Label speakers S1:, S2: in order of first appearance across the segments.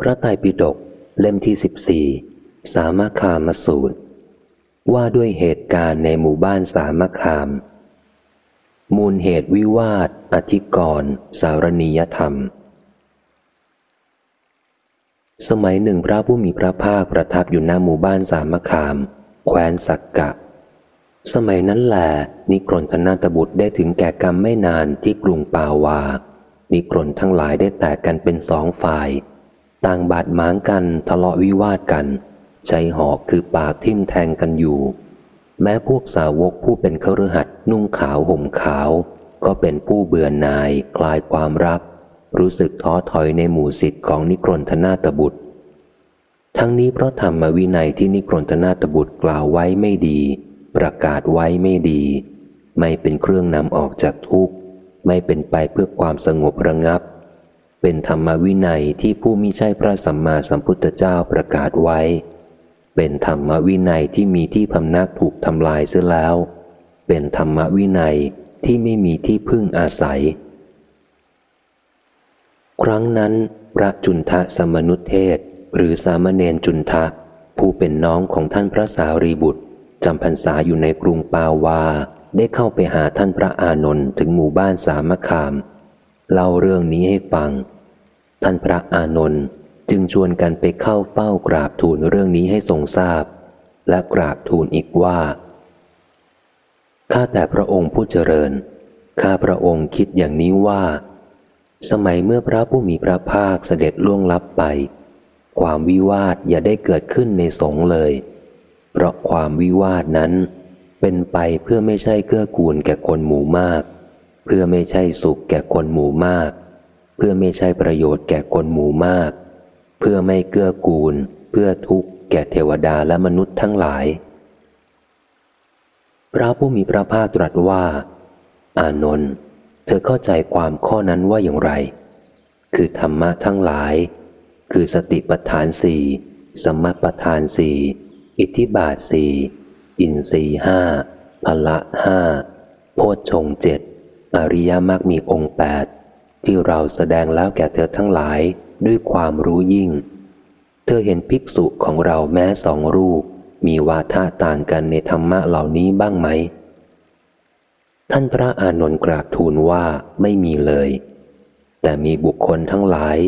S1: พระไตรปิฎกเล่มที่สิบสี่สามคามสูตร ว่าด้วยเหตุการณ์ในหมู่บ้านสามคาม มูลเหตุวิวาท อธิกรสารณียธรรม สมัยหนึ่งพระผู้มีพระภาคประทับอยู่หน้าหมู่บ้านสามคาม แคว้นสักกะ สมัยนั้นแหลนิกรนธนาตบุตรได้ถึงแก่กรรมไม่นานที่กรุงปาวา นิกรนทั้งหลายได้แตกกันเป็นสองฝ่าย ต่างบาดหมางกันทะเลาะวิวาทกัน ใช้หอกคือปากทิ่มแทงกันอยู่ แม้พวกสาวกผู้เป็นเครือหัดนุ่งขาวห่มขาว ก็เป็นผู้เบื่อหน่ายคลายความรัก รู้สึกท้อถอยในหมู่สิทธิ์ของนิกรนธนาตบุตร ทั้งนี้เพราะธรรมวินัยที่นิกรนธนาตบุตรกล่าวไว้ไม่ดี ประกาศไว้ไม่ดี ไม่เป็นเครื่องนำออกจากทุกข์ ไม่เป็นไปเพื่อความสงบระงับ เป็นธรรมวินัยที่ผู้มิใช่พระสัมมาสัมพุทธเจ้าประกาศไว้ เป็นธรรมวินัยที่มีที่พำนักถูกทำลายเสียแล้ว เป็นธรรมวินัยที่ไม่มีที่พึ่งอาศัย ครั้งนั้นพระจุนทะสมนุเทศ หรือสามเณรจุนทะ ผู้เป็นน้องของท่านพระสารีบุตรจำพรรษาอยู่ในกรุงปาวา ได้เข้าไปหาท่านพระอานนท์ถึงหมู่บ้านสามคาม เล่าเรื่องนี้ให้ฟัง ท่านพระอานนท์จึงชวนกันไปเข้าเฝ้ากราบทูลเรื่องนี้ให้ทรงทราบ และกราบทูลอีกว่า ข้าแต่พระองค์ผู้เจริญ ข้าพระองค์คิดอย่างนี้ว่า สมัยเมื่อพระผู้มีพระภาคเสด็จล่วงลับไป ความวิวาทอย่าได้เกิดขึ้นในสงเลย เพราะความวิวาทนั้นเป็นไปเพื่อไม่ใช่เกื้อกูลแก่คนหมู่มาก เพื่อไม่ใช่สุขแก่คนหมู่มาก เพื่อไม่ใช่ประโยชน์แก่คนหมู่มาก เพื่อไม่เกื้อกูล เพื่อทุกข์แก่เทวดาและมนุษย์ทั้งหลาย พระผู้มีพระภาคตรัสว่า อานนท์เธอเข้าใจความข้อนั้นว่าอย่างไร คือธรรมะทั้งหลาย คือสติปัฏฐานสี่สมปัฏฐานสี่อิทธิบาทสี่อินทรีห้าพละห้าโพชฌงเจ็ด อริยมรรคมีองค์แปดที่เราแสดงแล้วแก่เธอทั้งหลายด้วยความรู้ยิ่ง เธอเห็นภิกษุของเราแม้สองรูป มีวาทะต่างกันในธรรมะเหล่านี้บ้างไหม ท่านพระอานนท์กราบทูลว่าไม่มีเลย แต่มีบุคคลทั้งหลาย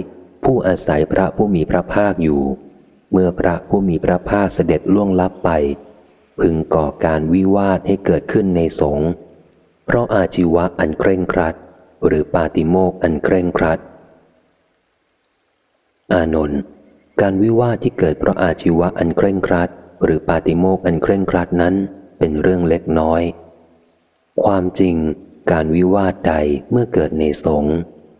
S1: ผู้อาศัยพระผู้มีพระภาคอยู่ เมื่อพระผู้มีพระภาคเสด็จล่วงลับไป พึงก่อการวิวาทให้เกิดขึ้นในสงฆ์ เพราะอาชีวะอันเคร่งครัด หรือปาติโมกอันเคร่งครัด อานนท์การวิวาทที่เกิดเพราะอาชีวะอันเคร่งครัด หรือปาติโมกอันเคร่งครัดนั้นเป็นเรื่องเล็กน้อย ความจริง การวิวาทใดเมื่อเกิดในสง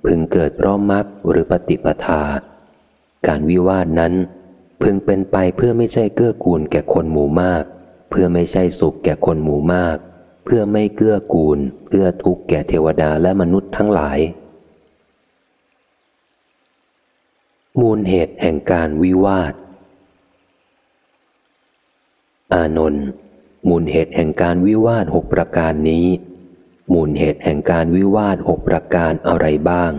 S1: พึงเกิดเพราะมรรคหรือปฏิปทา การวิวาทนั้น พึงเป็นไปเพื่อไม่ใช่เกื้อกูลแก่คนหมู่มาก เพื่อไม่ใช่สุขแก่คนหมู่มาก เพื่อไม่เกื้อกูลเกื้อทุกข์แก่เทวดาและมนุษย์ทั้งหลาย มูลเหตุแห่งการวิวาท อานนท์มูลเหตุแห่งการวิวาทหกประการนี้ มูลเหตุแห่งการวิวาทหกประการอะไรบ้าง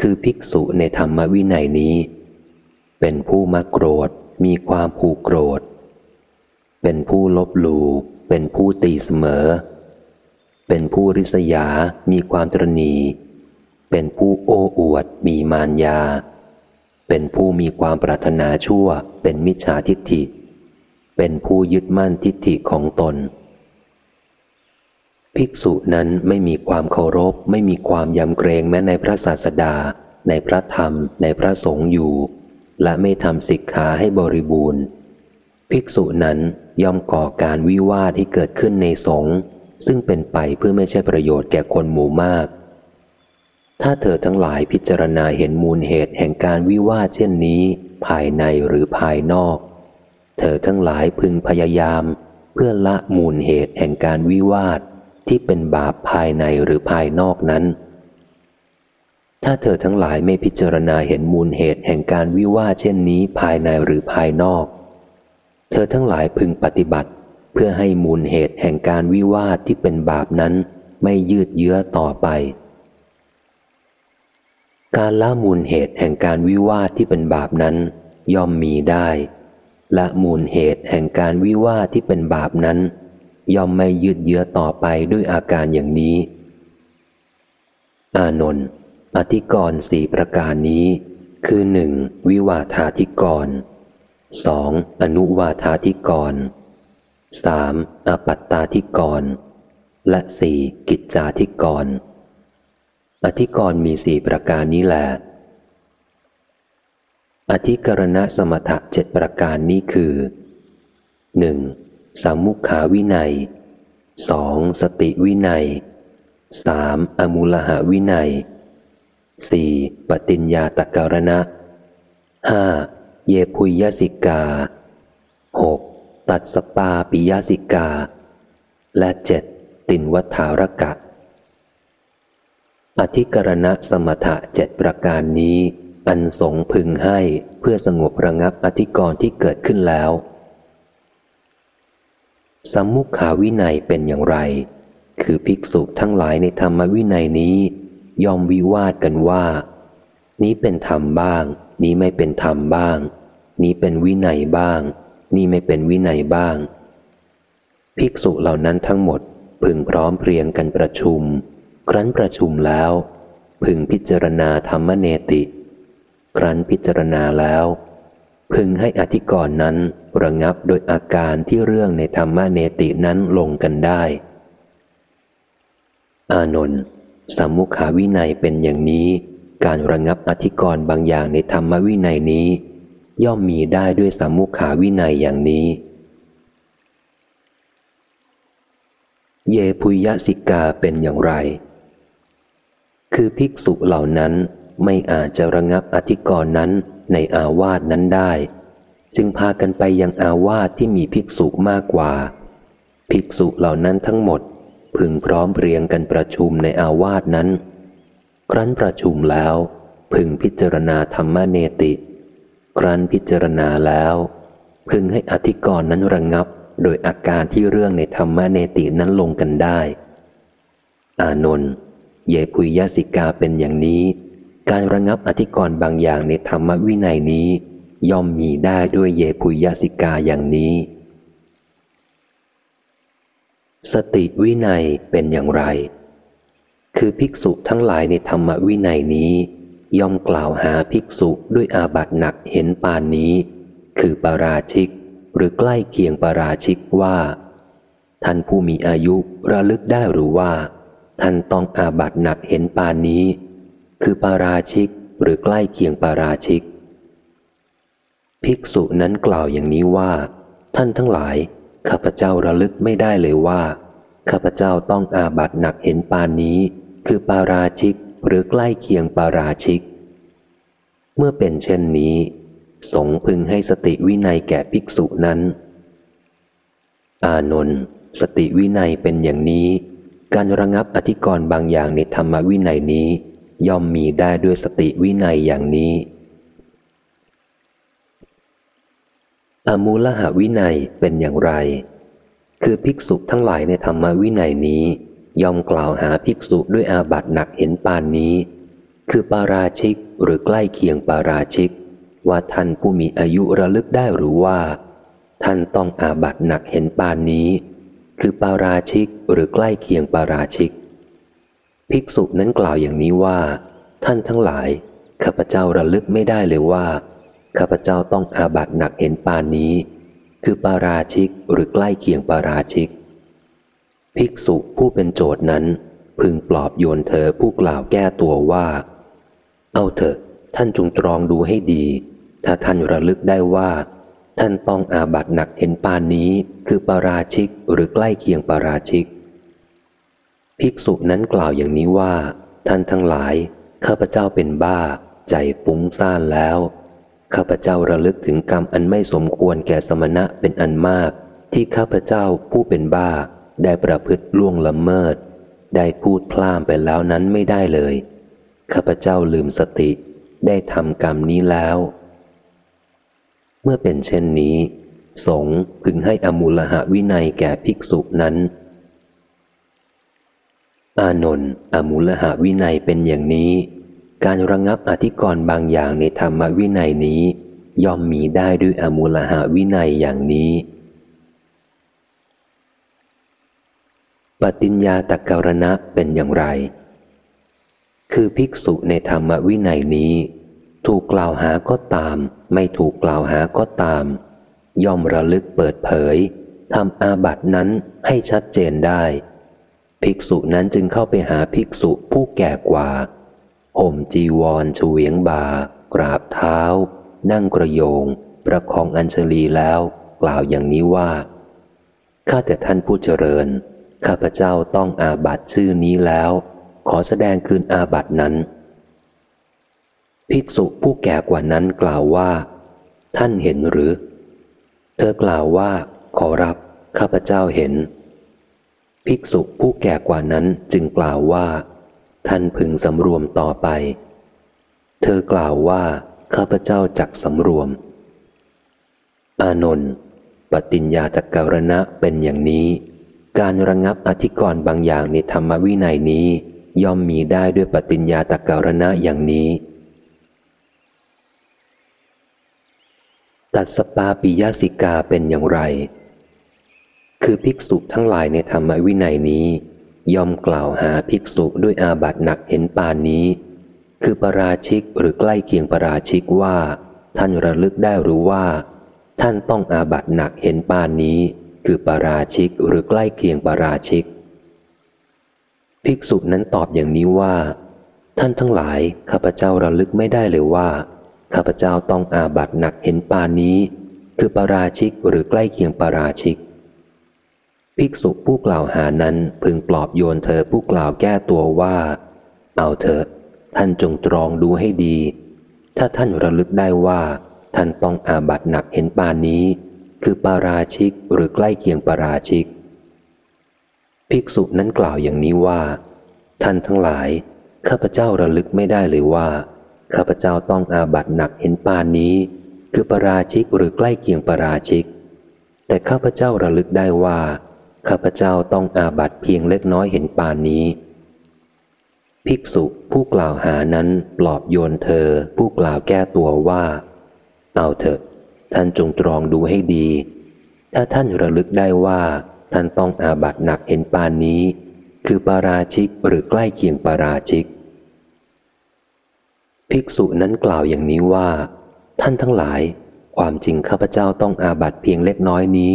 S1: คือภิกษุในธรรมวินัยนี้ เป็นผู้มาโกรธมีความผูกโกรธ เป็นผู้ลบหลู่ เป็นผู้ตีเสมอ เป็นผู้ริษยา มีความตรณี เป็นผู้โอ้อวด มีมารยา เป็นผู้มีความปรารถนาชั่ว เป็นมิจฉาทิฏฐิ เป็นผู้ยึดมั่นทิฏฐิของตน ภิกษุนั้นไม่มีความเคารพ ไม่มีความยำเกรงแม้ในพระศาสดา ในพระธรรม ในพระสงฆ์อยู่ และไม่ทำสิกขาให้บริบูรณ์ ภิกษุนั้นย่อมก่อการวิวาทให้เกิดขึ้นในสงฆ์ซึ่งเป็นไปเพื่อไม่ใช่ประโยชน์แก่คนหมู่มาก ถ้าเธอทั้งหลายพิจารณาเห็นมูลเหตุแห่งการวิวาทเช่นนี้ ภายในหรือภายนอก เธอทั้งหลายพึงพยายาม เพื่อละมูลเหตุแห่งการวิวาทที่เป็นบาปภายในหรือภายนอกนั้น ถ้าเธอทั้งหลายไม่พิจารณาเห็นมูลเหตุแห่งการวิวาทเช่นนี้ภายในหรือภายนอก เธอทั้งหลายพึงปฏิบัติ เพื่อให้มูลเหตุแห่งการวิวาทที่เป็นบาปนั้นไม่ยืดเยื้อต่อไป การละมูลเหตุแห่งการวิวาทที่เป็นบาปนั้นย่อมมีได้ละมูลเหตุแห่งการวิวาทที่เป็นบาปนั้น ย่อมไม่ยืดเยื้อต่อไปด้วยอาการอย่างนี้ อานนท์อธิกรณ์สี่ประการนี้ คือหนึ่งวิวาทาธิกรณ์ 2. อนุวาธาธิกร 3. อปัตตาธิกร และ 4. กิจจาธิกร อธิกรมีสี่ประการนี้แหละอธิกรณะสมถะเจ็ดประการนี้คือ 1. สัมมุขาวินัย 2. สติวินัย 3. อมูลหาวินัย 4. ปฏิญญาตการณะ 5. เยพุยยสิกาหกตัดสปาปิยสิกา และเจ็ดตินวัฏารกะ อธิกรณะสมถะเจ็ดประการนี้ อันสงพึงให้เพื่อสงบระงับอธิกรณ์ที่เกิดขึ้นแล้วสมมุขาวินัยเป็นอย่างไร คือภิกษุทั้งหลายในธรรมวินัยนี้ ยอมวิวาทกันว่า นี้เป็นธรรมบ้าง นี้ไม่เป็นธรรมบ้าง นี้เป็นวินัยบ้าง นี่ไม่เป็นวินัยบ้าง ภิกษุเหล่านั้นทั้งหมดพึงพร้อมเพรียงกันประชุม ครั้นประชุมแล้ว พึงพิจารณาธรรมเนติ ครั้นพิจารณาแล้ว พึงให้อธิกรณ์นั้นระงับโดยอาการที่เรื่องในธรรมเนตินั้นลงกันได้ อานนท์สัมมุขาวินัยเป็นอย่างนี้ การระงับอธิกรณ์บางอย่างในธรรมวินัยนี้ ย่อมมีได้ด้วยสัมมุขาวินัยอย่างนี้ เยพุยสิกาเป็นอย่างไร คือภิกษุเหล่านั้นไม่อาจจะระงับอธิกรณ์นั้นในอาวาสนั้นได้ จึงพากันไปยังอาวาสที่มีภิกษุมากกว่า ภิกษุเหล่านั้นทั้งหมดพึงพร้อมเรียงกันประชุมในอาวาสนั้น ครั้นประชุมแล้ว พึงพิจารณาธรรมเนติ ครั้นพิจารณาแล้ว พึงให้อธิกรณ์นั้นระงับ โดยอาการที่เรื่องในธรรมเนตินั้นลงกันได้ อานนท์เยพุยยสิกาเป็นอย่างนี้ การระงับอธิกรณ์บางอย่างในธรรมวินัยนี้ ย่อมมีได้ด้วยเยพุยยสิกาอย่างนี้ สติวินัยเป็นอย่างไร คือภิกษุทั้งหลายในธรรมวินัยนี้ ย่อมกล่าวหาภิกษุด้วยอาบัตหนักเห็นปานนี้ คือปาราชิก หรือใกล้เคียงปาราชิกว่า ท่านผู้มีอายุระลึกได้หรือว่า ท่านต้องอาบัตหนักเห็นปานนี้ คือปาราชิกหรือใกล้เคียงปาราชิก ภิกษุนั้นกล่าวอย่างนี้ว่า ท่านทั้งหลายข้าพเจ้าระลึกไม่ได้เลยว่าข้าพเจ้าต้องอาบัตหนักเห็นปานนี้ คือปาราชิกหรือใกล้เคียงปาราชิก เมื่อเป็นเช่นนี้ สงพึงให้สติวินัยแก่ภิกษุนั้น อานนท์สติวินัยเป็นอย่างนี้ การระงับอธิกรณ์บางอย่างในธรรมวินัยนี้ ย่อมมีได้ด้วยสติวินัยอย่างนี้ อมูลหาวินัยเป็นอย่างไร คือภิกษุทั้งหลายในธรรมวินัยนี้ ย่อมกล่าวหาภิกษุด้วยอาบัตหนักเห็นปานนี้ คือปาราชิกหรือใกล้เคียงปาราชิก ว่าท่านผู้มีอายุระลึกได้หรือว่า ท่านต้องอาบัตหนักเห็นปานนี้ คือปาราชิกหรือใกล้เคียงปาราชิก ภิกษุนั้นกล่าวอย่างนี้ว่า ท่านทั้งหลายข้าพเจ้าระลึกไม่ได้เลยว่าข้าพเจ้าต้องอาบัตหนักเห็นปานนี้ คือปาราชิกหรือใกล้เคียงปาราชิก ภิกษุผู้เป็นโจทย์นั้น พึงปลอบโยนเธอผู้กล่าวแก้ตัวว่า เอาเถอะท่านจงตรองดูให้ดี ถ้าท่านระลึกได้ว่า ท่านต้องอาบัตหนักเห็นปานนี้คือปาราชิกหรือใกล้เคียงปาราชิก ภิกษุนั้นกล่าวอย่างนี้ว่า ท่านทั้งหลาย ข้าพเจ้าเป็นบ้า ใจปุ้งซ่านแล้ว ข้าพเจ้าระลึกถึงกรรมอันไม่สมควรแก่สมณะเป็นอันมาก ที่ข้าพเจ้าผู้เป็นบ้า ได้ประพฤติล่วงละเมิด ได้พูดพล่ามไปแล้วนั้นไม่ได้เลย ข้าพเจ้าลืมสติ ได้ทำกรรมนี้แล้ว เมื่อเป็นเช่นนี้ สงพึงให้อมูลหะวินัยแก่ภิกษุนั้น อานนท์อมูลหะวินัยเป็นอย่างนี้ การระงับอธิกรณ์บางอย่างในธรรมวินัยนี้ ย่อมมีได้ด้วยอมูลหาวินัยอย่างนี้ ปฏิญญาตกรณะเป็นอย่างไร คือภิกษุในธรรมวินัยนี้ ถูกกล่าวหาก็ตาม ไม่ถูกกล่าวหาก็ตาม ย่อมระลึกเปิดเผยทำอาบัตินั้นให้ชัดเจนได้ ภิกษุนั้นจึงเข้าไปหาภิกษุผู้แก่กว่า ห่มจีวรเฉวียงบา กราบเท้า นั่งกระโยง ประคองอัญชลีแล้ว กล่าวอย่างนี้ว่า ข้าแต่ท่านผู้เจริญ ข้าพเจ้าต้องอาบัตชื่อนี้แล้ว ขอแสดงคืนอาบัตนั้น ภิกษุผู้แก่กว่านั้นกล่าวว่า ท่านเห็นหรือ เธอกล่าวว่า ขอรับ ข้าพเจ้าเห็น ภิกษุผู้แก่กว่านั้นจึงกล่าวว่า ท่านพึงสำรวมต่อไป เธอกล่าวว่า ข้าพเจ้าจักสำรวม อานนท์ปฏิญญาตการณะเป็นอย่างนี้ การระงับอธิกรณ์บางอย่างในธรรมวินัยนี้ ย่อมมีได้ด้วยปฏิญญาตการณะอย่างนี้ ตัดสปาปิยาสิกาเป็นอย่างไร คือภิกษุทั้งหลายในธรรมวินัยนี้ ย่อมกล่าวหาภิกษุด้วยอาบัตหนักเห็นปานนี้ คือประราชิกหรือใกล้เคียงประราชิกว่า ท่านระลึกได้รู้ว่า ท่านต้องอาบัตหนักเห็นปานนี้ คือประราชิกหรือใกล้เคียงประราชิก ภิกษุนั้นตอบอย่างนี้ว่า ท่านทั้งหลายข้าพเจ้าระลึกไม่ได้เลยว่าข้าพเจ้าต้องอาบัตหนักเห็นปานนี้ คือประราชิกหรือใกล้เคียงประราชิก ภิกษุผู้กล่าวหานั้นพึงปลอบโยนเธอผู้กล่าวแก้ตัวว่า เอาเถอะ ท่านจงตรองดูให้ดี ถ้าท่านระลึกได้ว่า ท่านต้องอาบัตหนักเห็นปานนี้ คือปาราชิกหรือใกล้เคียงปาราชิก ภิกษุนั้นกล่าวอย่างนี้ว่า ท่านทั้งหลาย ข้าพเจ้าระลึกไม่ได้เลยว่า ข้าพเจ้าต้องอาบัตหนักเห็นปานนี้ คือปาราชิกหรือใกล้เคียงปาราชิก แต่ข้าพเจ้าระลึกได้ว่า ข้าพเจ้าต้องอาบัตเพียงเล็กน้อยเห็นปานนี้ ภิกษุผู้กล่าวหานั้นปลอบโยนเธอผู้กล่าวแก้ตัวว่า เอาเถอะ ท่านจงตรองดูให้ดี ถ้าท่านระลึกได้ว่า ท่านต้องอาบัตหนักเห็นปานนี้ คือปาราชิกหรือใกล้เคียงปาราชิก ภิกษุนั้นกล่าวอย่างนี้ว่า ท่านทั้งหลาย ความจริงข้าพเจ้าต้องอาบัตเพียงเล็กน้อยนี้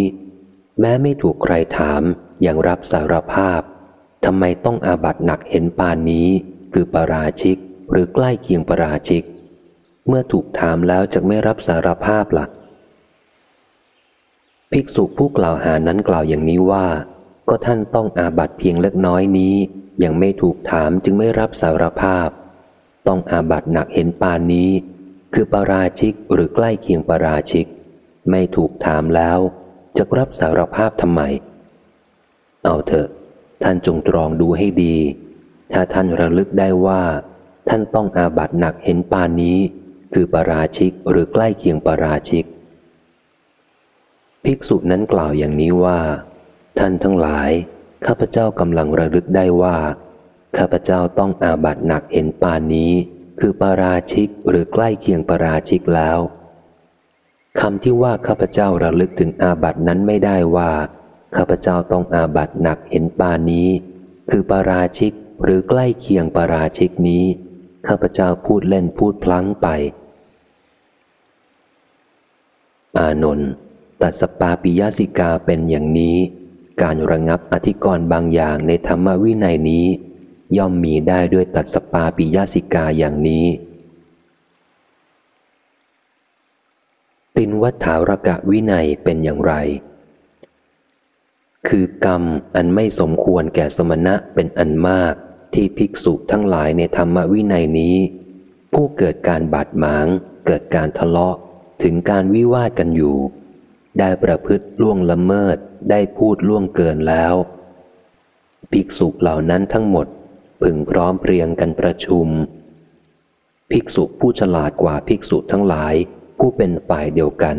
S1: แม้ไม่ถูกใครถามยังรับสารภาพทำไมต้องอาบัตหนักเห็นปานนี้ คือปราชิกหรือใกล้เคียงปราชิก เมื่อถูกถามแล้วจะไม่รับสารภาพละ่ะ ภิกษุผู้กล่าวหานั้นกล่าวอย่างนี้ว่า ก็ท่านต้องอาบัตเพียงเล็กน้อยนี้ ยังไม่ถูกถามจึงไม่รับสารภาพ ต้องอาบัตหนักเห็นปานนี้ คือปราชิกหรือใกล้เคียงปราชิก ไม่ถูกถามแล้ว จะรับสารภาพทำไม เอาเถอะ ท่านจงตรองดูให้ดี ถ้าท่านระลึกได้ว่า ท่านต้องอาบัตหนักเห็นปานนี้ คือปราชิกหรือใกล้เคียงปราชิก ภิกษุนั้นกล่าวอย่างนี้ว่า ท่านทั้งหลาย ข้าพเจ้ากำลังระลึกได้ว่า ข้าพเจ้าต้องอาบัตหนักเห็นปานนี้ คือปาราชิกหรือใกล้เคียงปาราชิกแล้วคำที่ว่าข้าพเจ้าระลึกถึงอาบัตินั้นไม่ได้ว่าข้าพเจ้าต้องอาบัติหนักเห็นปานี้ คือปาราชิกหรือใกล้เคียงปาราชิกนี้ ข้าพเจ้าพูดเล่นพูดพลั้งไป อานนท์ ตัดสปาปิยาสิกาเป็นอย่างนี้ การระงับอธิกรณ์บางอย่างในธรรมวินัยนี้ ย่อมมีได้ด้วยตัดสปาปิยาสิกาอย่างนี้ ตินวัฏารกะวินัยเป็นอย่างไร คือกรรมอันไม่สมควรแก่สมณะเป็นอันมากที่ภิกษุทั้งหลายในธรรมวินัยนี้ ผู้เกิดการบาดหมาง เกิดการทะเลาะถึงการวิวาทกันอยู่ ได้ประพฤติล่วงละเมิดได้พูดล่วงเกินแล้ว ภิกษุเหล่านั้นทั้งหมดพึงพร้อมเพรียงกันประชุม ภิกษุผู้ฉลาดกว่าภิกษุทั้งหลาย ผู้เป็นฝ่ายเดียวกัน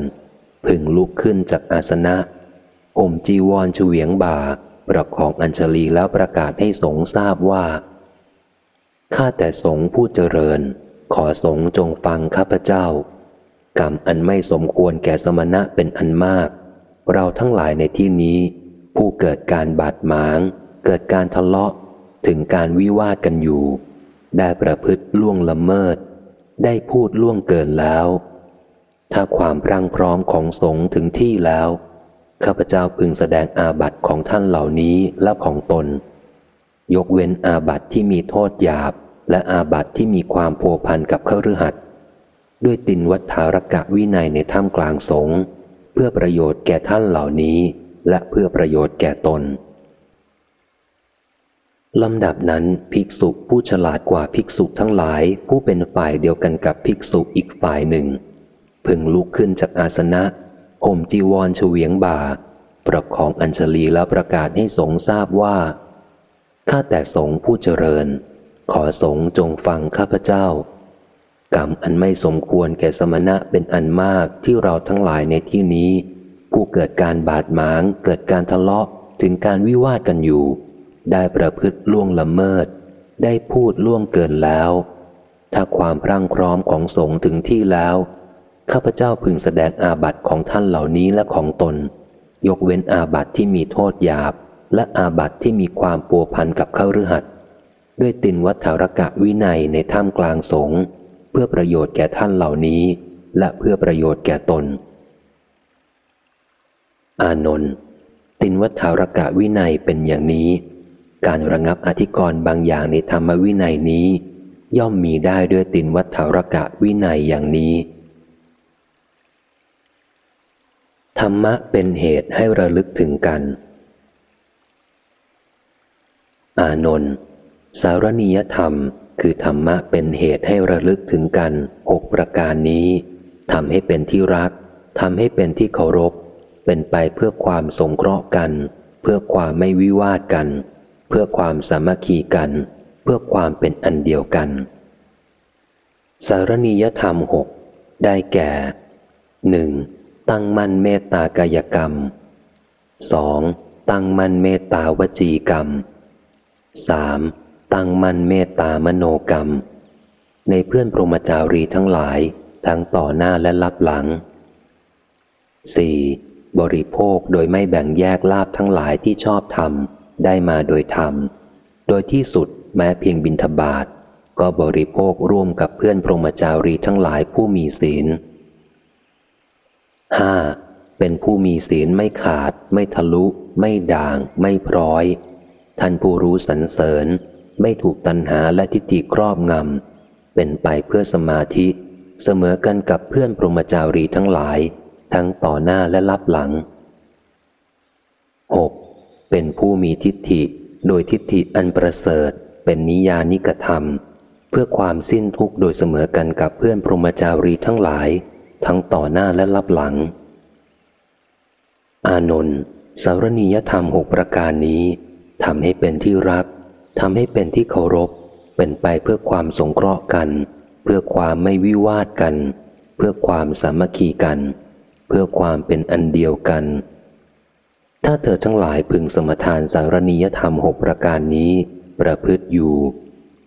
S1: พึงลุกขึ้นจากอาสนะอมจีวรเฉวียงบ่าประคองอัญชลีแล้วประกาศให้สงทราบว่าข้าแต่สงผู้เจริญ ขอสงจงฟังข้าพเจ้า กรรมอันไม่สมควรแก่สมณะเป็นอันมาก เราทั้งหลายในที่นี้ ผู้เกิดการบาดหมาง เกิดการทะเลาะถึงการวิวาทกันอยู่ ได้ประพฤติล่วงละเมิด ได้พูดล่วงเกินแล้ว ถ้าความพรั่งพร้อมของสงฆ์ถึงที่แล้วข้าพเจ้าพึงแสดงอาบัติของท่านเหล่านี้และของตน ยกเว้นอาบัติที่มีโทษหยาบ และอาบัติที่มีความโผพันกับเข้าฤหัส ด้วยตินวัฏารกะวินัยในถ้ำกลางสงเพื่อประโยชน์แก่ท่านเหล่านี้ และเพื่อประโยชน์แก่ตนลำดับนั้นภิกษุผู้ฉลาดกว่าภิกษุทั้งหลายผู้เป็นฝ่ายเดียวกันกับภิกษุอีกฝ่ายหนึ่ง พึงลุกขึ้นจากอาสนะห่มจีวรเฉวียงบ่า ประคองอัญชลีแล้วประกาศให้สงทราบว่า ข้าแต่สงผู้เจริญ ขอสงจงฟังข้าพเจ้า กรรมอันไม่สมควรแก่สมณะเป็นอันมากที่เราทั้งหลายในที่นี้ ผู้เกิดการบาดหมาง เกิดการทะเลาะถึงการวิวาทกันอยู่ ได้ประพฤติล่วงละเมิด ได้พูดล่วงเกินแล้ว ถ้าความพรั่งพร้อมของสงถึงที่แล้ว ข้าพเจ้าพึงแสดงอาบัติของท่านเหล่านี้และของตน ยกเว้นอาบัติที่มีโทษหยาบ และอาบัติที่มีความปัวพันกับเข้าฤหัสด้วยตินวัฏรกะวินัยในถ้ำกลางสง เพื่อประโยชน์แก่ท่านเหล่านี้ และเพื่อประโยชน์แก่ตน อานนท์ตินวัฏารกะวินัยเป็นอย่างนี้ การระงับอธิกรณ์บางอย่างในธรรมวินัยนี้ ย่อมมีได้ด้วยตินวัฏารกะวินัยอย่างนี้ ธรรมะเป็นเหตุให้ระลึกถึงกัน อานนท์สารณียธรรม คือธรรมะเป็นเหตุให้ระลึกถึงกันหกประการนี้ทำให้เป็นที่รักทำให้เป็นที่เคารพ เป็นไปเพื่อความสงเคราะห์กัน เพื่อความไม่วิวาทกัน เพื่อความสามัคคีกัน เพื่อความเป็นอันเดียวกัน สารณียธรรมหกได้แก่หนึ่งตั้งมั่นเมตตากายกรรม 2. ตั้งมั่นเมตตาวจีกรรม 3. ตั้งมั่นเมตตามโนกรรม ในเพื่อนพรหมจารีทั้งหลายทั้งต่อหน้าและลับหลัง 4. บริโภคโดยไม่แบ่งแยกลาบทั้งหลายที่ชอบทำได้มาโดยธรรม โดยที่สุดแม้เพียงบินทบาท ก็บริโภคร่วมกับเพื่อนพรหมจารีทั้งหลายผู้มีศีลห้าเป็นผู้มีศีลไม่ขาด ไม่ทะลุ ไม่ด่าง ไม่พร้อย ท่านผู้รู้สรรเสริญ ไม่ถูกตัณหาและทิฏฐิครอบงำ เป็นไปเพื่อสมาธิ เสมอกันกับเพื่อนพรหมจารีทั้งหลาย ทั้งต่อหน้าและรับหลัง 6. เป็นผู้มีทิฏฐิ โดยทิฏฐิอันประเสริฐ เป็นนิยานิกธรรม เพื่อความสิ้นทุกข์โดยเสมอกันกับเพื่อนพรหมจารีทั้งหลาย ทั้งต่อหน้าและรับหลัง อานนท์สารณียธรรมหกประการนี้ทำให้เป็นที่รัก ทำให้เป็นที่เคารพ เป็นไปเพื่อความสงเคราะห์กัน เพื่อความไม่วิวาทกัน เพื่อความสามัคคีกัน เพื่อความเป็นอันเดียวกัน ถ้าเธอทั้งหลายพึงสมทานสารณียธรรมหกประการนี้ ประพฤติอยู่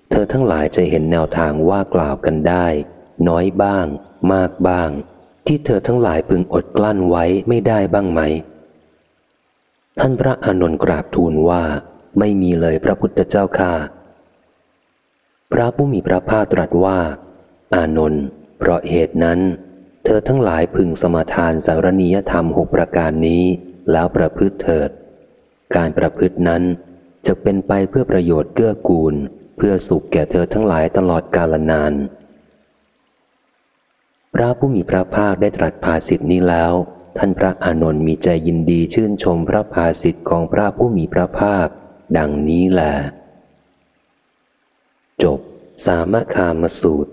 S1: เธอทั้งหลายจะเห็นแนวทางว่ากล่าวกันได้ น้อยบ้าง มากบ้าง ที่เธอทั้งหลายพึงอดกลั้นไว้ไม่ได้บ้างไหม ท่านพระอานนท์กราบทูลว่า ไม่มีเลยพระพุทธเจ้าค่าพระผู้มีพระภาคตรัสว่า อานนท์เพราะเหตุนั้น เธอทั้งหลายพึงสมาทานสารณียธรรมหกประการนี้แล้วประพฤติเถิด การประพฤตินั้นจะเป็นไปเพื่อประโยชน์เกื้อกูล เพื่อสุขแก่เธอทั้งหลายตลอดกาลนาน พระผู้มีพระภาคได้ตรัสภาสิทธินี้แล้ว ท่านพระอานนท์มีใจยินดีชื่นชมพระภาสิทธิของพระผู้มีพระภาค ดังนี้แหละจบสามคามสูตร